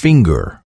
finger.